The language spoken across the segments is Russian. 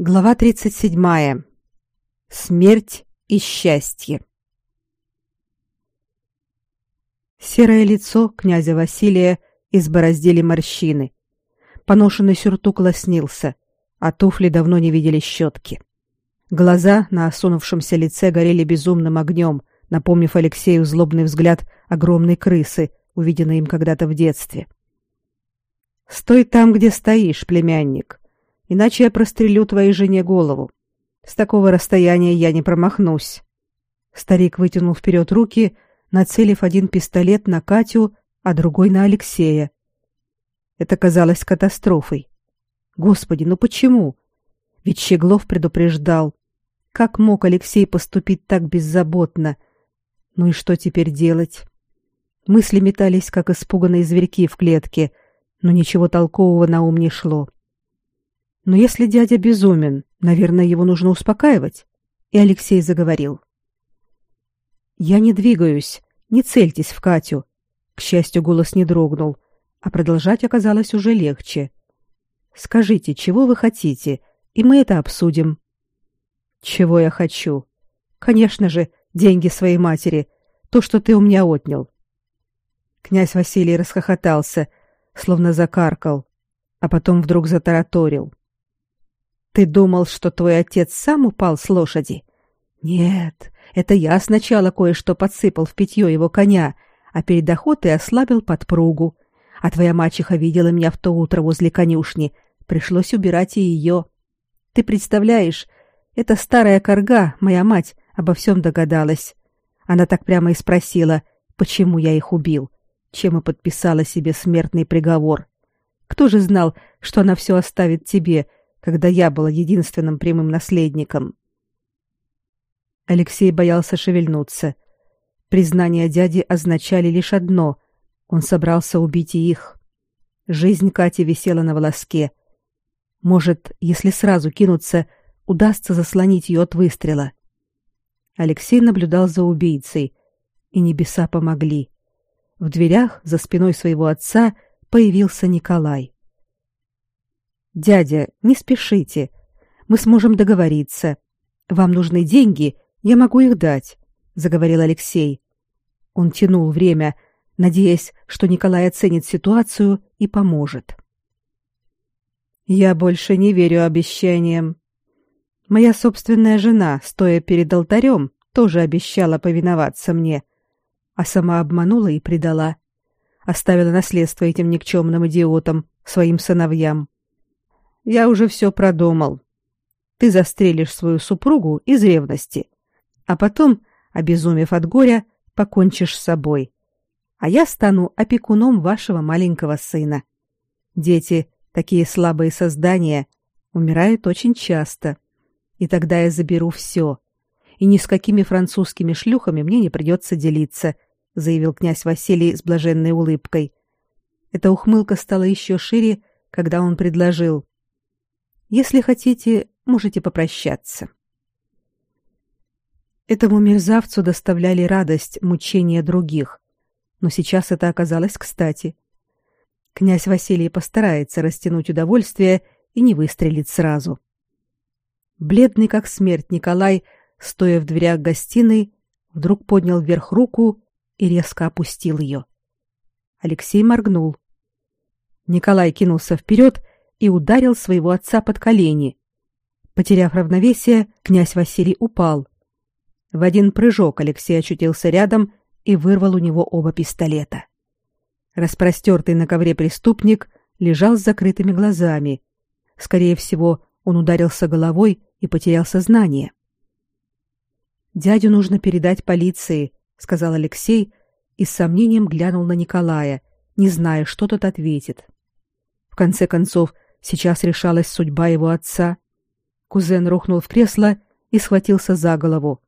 Глава 37. Смерть и счастье. Серое лицо князя Василия избороздили морщины. Поношенный сюртук лоснился, а туфли давно не видели щетки. Глаза на осунувшемся лице горели безумным огнем, напомнив Алексею злобный взгляд огромной крысы, увиденной им когда-то в детстве. «Стой там, где стоишь, племянник!» Иначе я прострелю твоей жене голову. С такого расстояния я не промахнусь. Старик вытянул вперед руки, нацелив один пистолет на Катю, а другой на Алексея. Это казалось катастрофой. Господи, ну почему? Ведь Щеглов предупреждал. Как мог Алексей поступить так беззаботно? Ну и что теперь делать? Мысли метались, как испуганные зверьки в клетке, но ничего толкового на ум не шло. Но если дядя безумен, наверное, его нужно успокаивать. И Алексей заговорил. Я не двигаюсь, не цельтесь в Катю. К счастью, голос не дрогнул, а продолжать оказалось уже легче. Скажите, чего вы хотите, и мы это обсудим. Чего я хочу? Конечно же, деньги своей матери, то, что ты у меня отнял. Князь Василий расхохотался, словно закаркал, а потом вдруг затараторил. Ты думал, что твой отец сам упал с лошади? Нет, это я сначала кое-что подсыпал в питье его коня, а перед охотой ослабил подпругу. А твоя мачеха видела меня в то утро возле конюшни. Пришлось убирать и ее. Ты представляешь, эта старая корга, моя мать, обо всем догадалась. Она так прямо и спросила, почему я их убил, чем и подписала себе смертный приговор. Кто же знал, что она все оставит тебе, когда я была единственным прямым наследником. Алексей боялся шевельнуться. Признания дяди означали лишь одно — он собрался убить и их. Жизнь Кати висела на волоске. Может, если сразу кинуться, удастся заслонить ее от выстрела. Алексей наблюдал за убийцей, и небеса помогли. В дверях за спиной своего отца появился Николай. Дядя, не спешите. Мы сможем договориться. Вам нужны деньги, я могу их дать, заговорил Алексей. Он тянул время, надеясь, что Николай оценит ситуацию и поможет. Я больше не верю обещаниям. Моя собственная жена, стоя перед алтарем, тоже обещала повиноваться мне, а сама обманула и предала. Оставила наследство этим никчемным идиотам, своим сыновьям. Я уже все продумал. Ты застрелишь свою супругу из ревности, а потом, обезумев от горя, покончишь с собой. А я стану опекуном вашего маленького сына. Дети, такие слабые создания, умирают очень часто. И тогда я заберу все. И ни с какими французскими шлюхами мне не придется делиться, заявил князь Василий с блаженной улыбкой. Эта ухмылка стала еще шире, когда он предложил: если хотите, можете попрощаться. Этому мерзавцу доставляли радость мучения других, но сейчас это оказалось кстати. Князь Василий постарается растянуть удовольствие и не выстрелит сразу. Бледный как смерть Николай, стоя в дверях гостиной, вдруг поднял вверх руку и резко опустил ее. Алексей моргнул. Николай кинулся вперед и ударил своего отца под колени. Потеряв равновесие, князь Василий упал. В один прыжок Алексей очутился рядом и вырвал у него оба пистолета. Распростертый на ковре преступник лежал с закрытыми глазами. Скорее всего, он ударился головой и потерял сознание. «Дядю нужно передать полиции», — сказал Алексей и с сомнением глянул на Николая, не зная, что тот ответит. В конце концов, Сейчас решалась судьба его отца. Кузен рухнул в кресло и схватился за голову.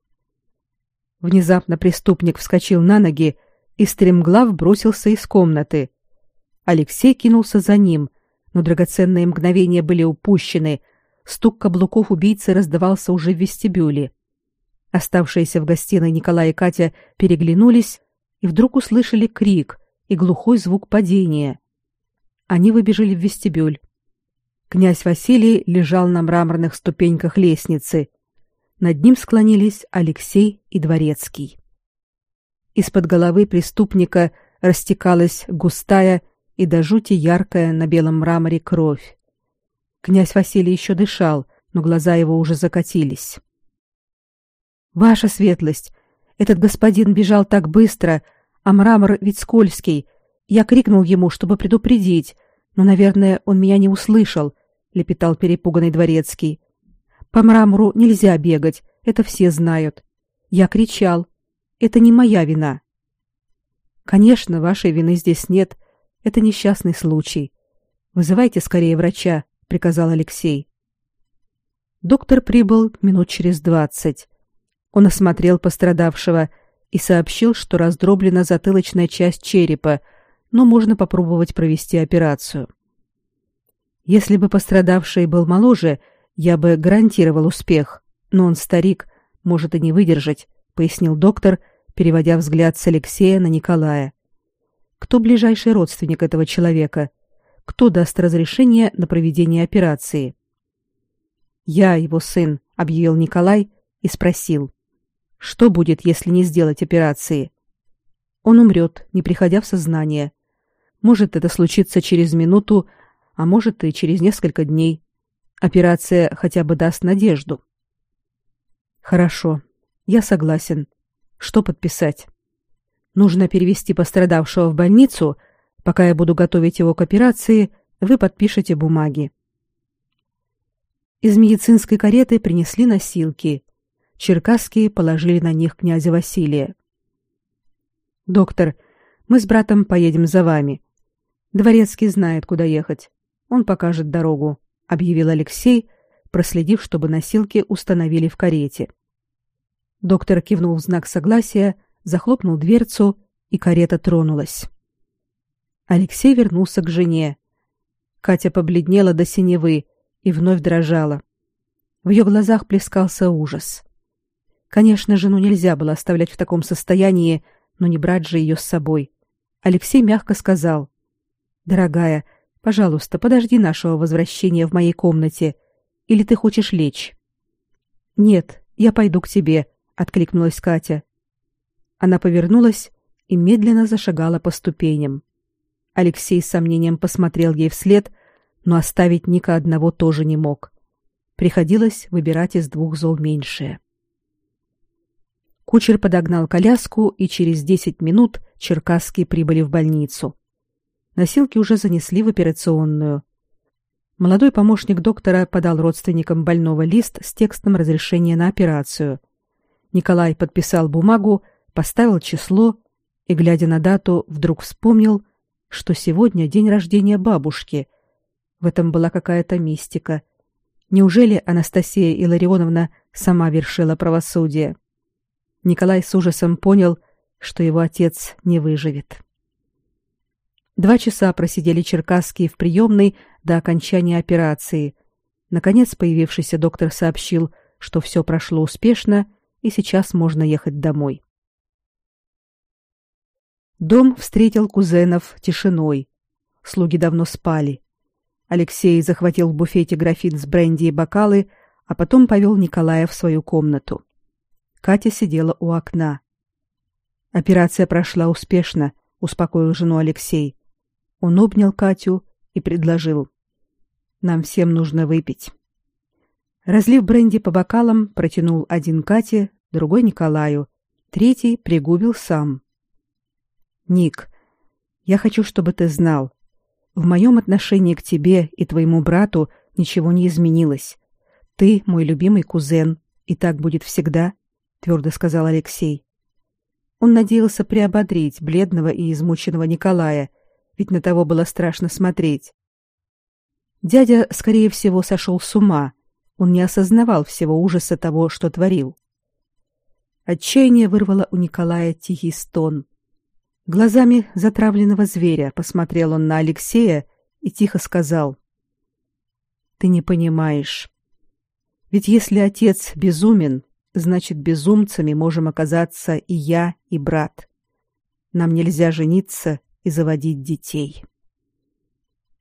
Внезапно преступник вскочил на ноги и стремглав бросился из комнаты. Алексей кинулся за ним, но драгоценные мгновения были упущены. Стук каблуков убийцы раздавался уже в вестибюле. Оставшиеся в гостиной Николай и Катя переглянулись и вдруг услышали крик и глухой звук падения. Они выбежали в вестибюль. Князь Василий лежал на мраморных ступеньках лестницы. Над ним склонились Алексей и Дворецкий. Из-под головы преступника растекалась густая и до жути яркая на белом мраморе кровь. Князь Василий еще дышал, но глаза его уже закатились. Ваша светлость, этот господин бежал так быстро, а мрамор ведь скользкий. Я крикнул ему, чтобы предупредить, но, наверное, он меня не услышал, лепетал перепуганный дворецкий. По мрамору нельзя бегать, это все знают. Я кричал. Это не моя вина. Конечно, вашей вины здесь нет. Это несчастный случай. Вызывайте скорее врача, приказал Алексей. Доктор прибыл минут через двадцать. Он осмотрел пострадавшего и сообщил, что раздроблена затылочная часть черепа, но можно попробовать провести операцию. Если бы пострадавший был моложе, я бы гарантировал успех, но он старик, может и не выдержать, пояснил доктор, переводя взгляд с Алексея на Николая. Кто ближайший родственник этого человека? Кто даст разрешение на проведение операции? Я его сын, объявил Николай и спросил: что будет, если не сделать операции? Он умрет, не приходя в сознание. Может, это случится через минуту, а может и через несколько дней. Операция хотя бы даст надежду. Хорошо. Я согласен. Что подписать? Нужно перевести пострадавшего в больницу. Пока я буду готовить его к операции, вы подпишете бумаги. Из медицинской кареты принесли носилки, Черкасские положили на них князя Василия. Доктор, мы с братом поедем за вами. Дворецкий знает, куда ехать. Он покажет дорогу, объявил Алексей, проследив, чтобы носилки установили в карете. Доктор кивнул в знак согласия, захлопнул дверцу, и карета тронулась. Алексей вернулся к жене. Катя побледнела до синевы и вновь дрожала. В ее глазах плескался ужас. Конечно, жену нельзя было оставлять в таком состоянии, но не брать же ее с собой. Алексей мягко сказал: "Дорогая, пожалуйста, подожди нашего возвращения в моей комнате, или ты хочешь лечь?" "Нет, я пойду к тебе", откликнулась Катя. Она повернулась и медленно зашагала по ступеням. Алексей с сомнением посмотрел ей вслед, но оставить Ника одного тоже не мог. Приходилось выбирать из двух зол меньшее. Кучер подогнал коляску, и через десять минут черкасские прибыли в больницу. Носилки уже занесли в операционную. Молодой помощник доктора подал родственникам больного лист с текстом разрешения на операцию. Николай подписал бумагу, поставил число и, глядя на дату, вдруг вспомнил, что сегодня день рождения бабушки. В этом была какая-то мистика. Неужели Анастасия Илларионовна сама вершила правосудие? Николай с ужасом понял, что его отец не выживет. Два часа просидели черкасские в приемной до окончания операции. Наконец появившийся доктор сообщил, что все прошло успешно и сейчас можно ехать домой. Дом встретил кузенов тишиной. Слуги давно спали. Алексей захватил в буфете графин с бренди и бокалы, а потом повел Николая в свою комнату. Катя сидела у окна. Операция прошла успешно, успокоил жену Алексей. Он обнял Катю и предложил: "Нам всем нужно выпить". Разлив бренди по бокалам, протянул один Кате, другой Николаю, третий пригубил сам. Ник, я хочу, чтобы ты знал, в моем отношении к тебе и твоему брату ничего не изменилось. Ты мой любимый кузен, и так будет всегда твердо сказал Алексей. Он надеялся приободрить бледного и измученного Николая, ведь на того было страшно смотреть. Дядя, скорее всего, сошел с ума. Он не осознавал всего ужаса того, что творил. Отчаяние вырвало у Николая тихий стон. Глазами затравленного зверя посмотрел он на Алексея и тихо сказал: "Ты не понимаешь. Ведь если отец безумен, значит, безумцами можем оказаться и я, и брат. Нам нельзя жениться и заводить детей.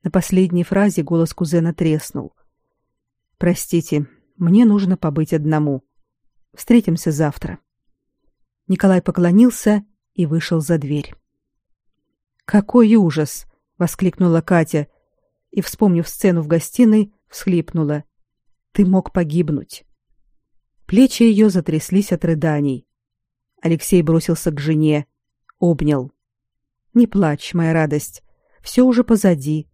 На последней фразе голос кузена треснул. Простите, мне нужно побыть одному. Встретимся завтра. Николай поклонился и вышел за дверь. Какой ужас, воскликнула Катя и, вспомнив сцену в гостиной, всхлипнула. Ты мог погибнуть. Плечи ее затряслись от рыданий. Алексей бросился к жене, обнял. Не плачь, моя радость. Все уже позади.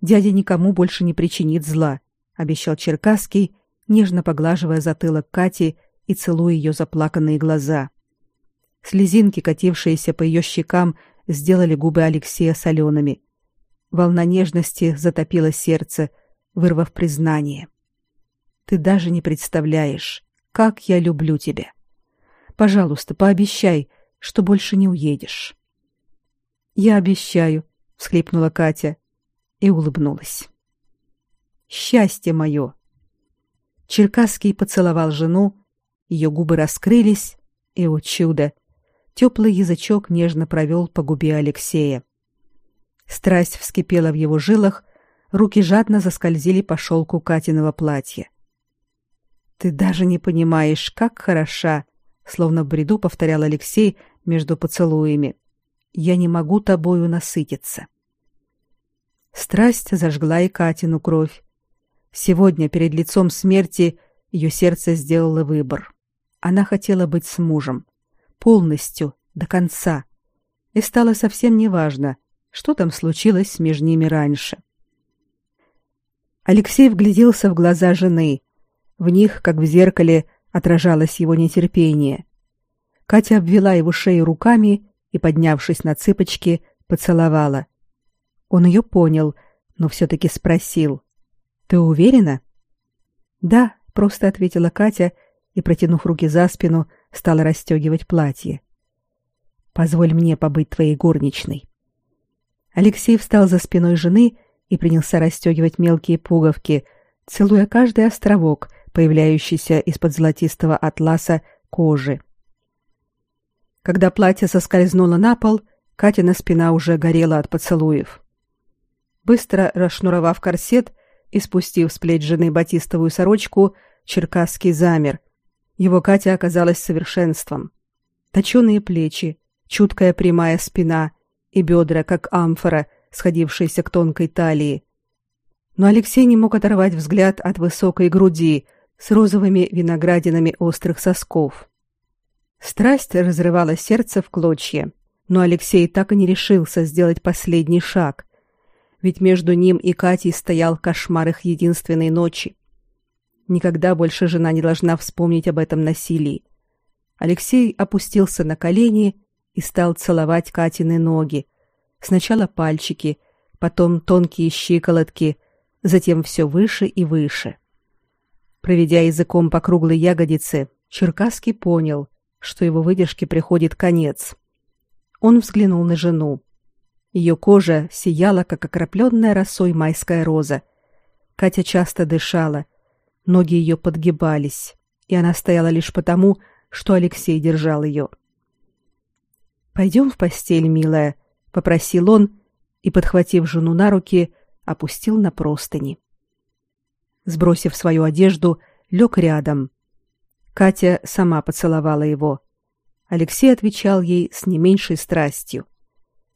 Дядя никому больше не причинит зла, обещал Черкасский, нежно поглаживая затылок Кати и целуя ее заплаканные глаза. Слезинки, катившиеся по ее щекам, сделали губы Алексея солеными. Волна нежности затопила сердце, вырвав признание. Ты даже не представляешь, как я люблю тебя. Пожалуйста, пообещай, что больше не уедешь. Я обещаю, всхлипнула Катя и улыбнулась. Счастье мое. Черкасский поцеловал жену, ее губы раскрылись, и о чудо, теплый язычок нежно провел по губе Алексея. Страсть вскипела в его жилах, руки жадно заскользили по шелку Катиного платья. Ты даже не понимаешь, как хороша, словно в бреду повторял Алексей между поцелуями. Я не могу тобою насытиться. Страсть зажгла и Катину кровь. Сегодня перед лицом смерти ее сердце сделало выбор. Она хотела быть с мужем, полностью, до конца. И стало совсем неважно, что там случилось между ними раньше. Алексей вгляделся в глаза жены. В них, как в зеркале, отражалось его нетерпение. Катя обвела его шею руками и, поднявшись на цыпочки, поцеловала. Он ее понял, но все-таки спросил. «Ты уверена?» «Да», — просто ответила Катя и, протянув руки за спину, стала расстегивать платье. «Позволь мне побыть твоей горничной». Алексей встал за спиной жены и принялся расстегивать мелкие пуговки, целуя каждый островок, появляющийся из-под золотистого атласа кожи. Когда платье соскользнуло на пол, Катина спина уже горела от поцелуев. Быстро расшнуровав корсет и спустив с плеч жены батистовую сорочку, Черкасский замер. Его Катя оказалась совершенством. Точеные плечи, чуткая прямая спина и бедра, как амфора, сходившиеся к тонкой талии. Но Алексей не мог оторвать взгляд от высокой груди с розовыми виноградинами острых сосков. Страсть разрывала сердце в клочья, но Алексей так и не решился сделать последний шаг, ведь между ним и Катей стоял кошмар их единственной ночи. Никогда больше жена не должна вспомнить об этом насилии. Алексей опустился на колени и стал целовать Катины ноги. Сначала пальчики, потом тонкие щиколотки, затем все выше и выше. Проведя языком по круглой ягодице, Черкасский понял, что его выдержке приходит конец. Он взглянул на жену. Ее кожа сияла, как окропленная росой майская роза. Катя часто дышала, ноги ее подгибались, и она стояла лишь потому, что Алексей держал ее. «Пойдем в постель, милая», — попросил он и, подхватив жену на руки, опустил на простыни. Сбросив свою одежду, лег рядом, Катя сама поцеловала его. Алексей отвечал ей с не меньшей страстью.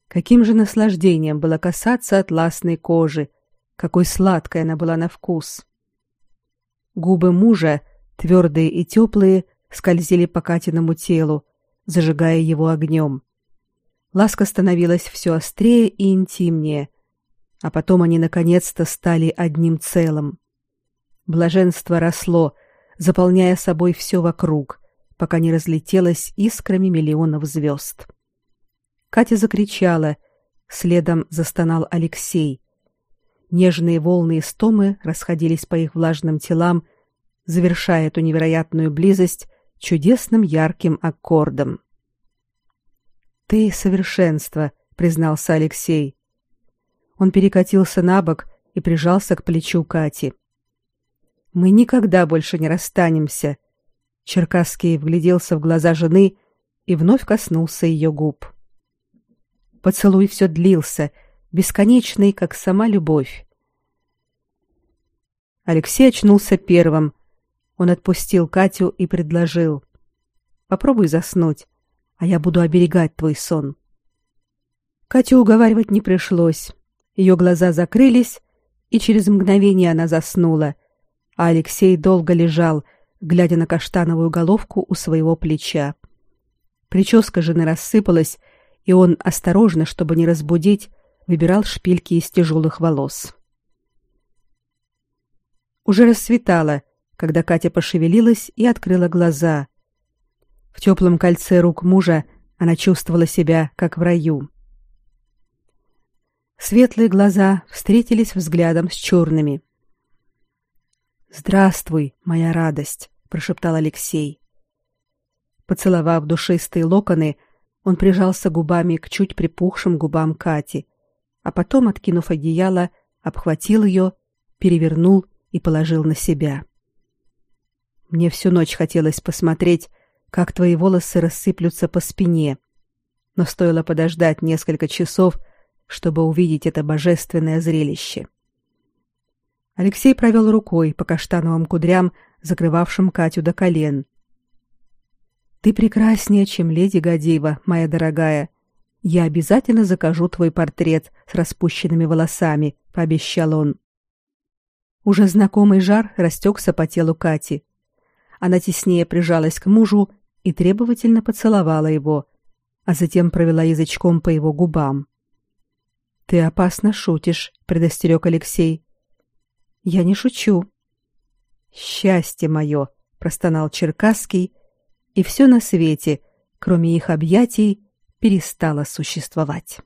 Каким же наслаждением было касаться атласной кожи, какой сладкой она была на вкус. Губы мужа, твердые и теплые, скользили по Катиному телу, зажигая его огнем. Ласка становилась все острее и интимнее, а потом они наконец-то стали одним целым. Блаженство росло, заполняя собой все вокруг, пока не разлетелось искрами миллионов звезд. Катя закричала, следом застонал Алексей. Нежные волны истомы расходились по их влажным телам, завершая эту невероятную близость чудесным ярким аккордом. «Ты совершенство», — признался Алексей. Он перекатился на бок и прижался к плечу Кати. Мы никогда больше не расстанемся. Черкасский вгляделся в глаза жены и вновь коснулся ее губ. Поцелуй все длился, бесконечный, как сама любовь. Алексей очнулся первым. Он отпустил Катю и предложил: "Попробуй заснуть, а я буду оберегать твой сон". Катю уговаривать не пришлось. Ее глаза закрылись, и через мгновение она заснула, а Алексей долго лежал, глядя на каштановую головку у своего плеча. Прическа жены рассыпалась, и он осторожно, чтобы не разбудить, выбирал шпильки из тяжелых волос. Уже рассветало, когда Катя пошевелилась и открыла глаза. В теплом кольце рук мужа она чувствовала себя как в раю. Светлые глаза встретились взглядом с черными. "Здравствуй, моя радость", прошептал Алексей. Поцеловав душистые локоны, он прижался губами к чуть припухшим губам Кати, а потом, откинув одеяло, обхватил ее, перевернул и положил на себя. Мне всю ночь хотелось посмотреть, как твои волосы рассыплются по спине, но стоило подождать несколько часов, чтобы увидеть это божественное зрелище. Алексей провел рукой по каштановым кудрям, закрывавшим Катю до колен. Ты прекраснее, чем леди Гадеева, моя дорогая. Я обязательно закажу твой портрет с распущенными волосами, пообещал он. Уже знакомый жар растекся по телу Кати. Она теснее прижалась к мужу и требовательно поцеловала его, а затем провела язычком по его губам. Ты опасно шутишь, предостерег Алексей. Я не шучу. Счастье мое, простонал Черкасский, и все на свете, кроме их объятий, перестало существовать.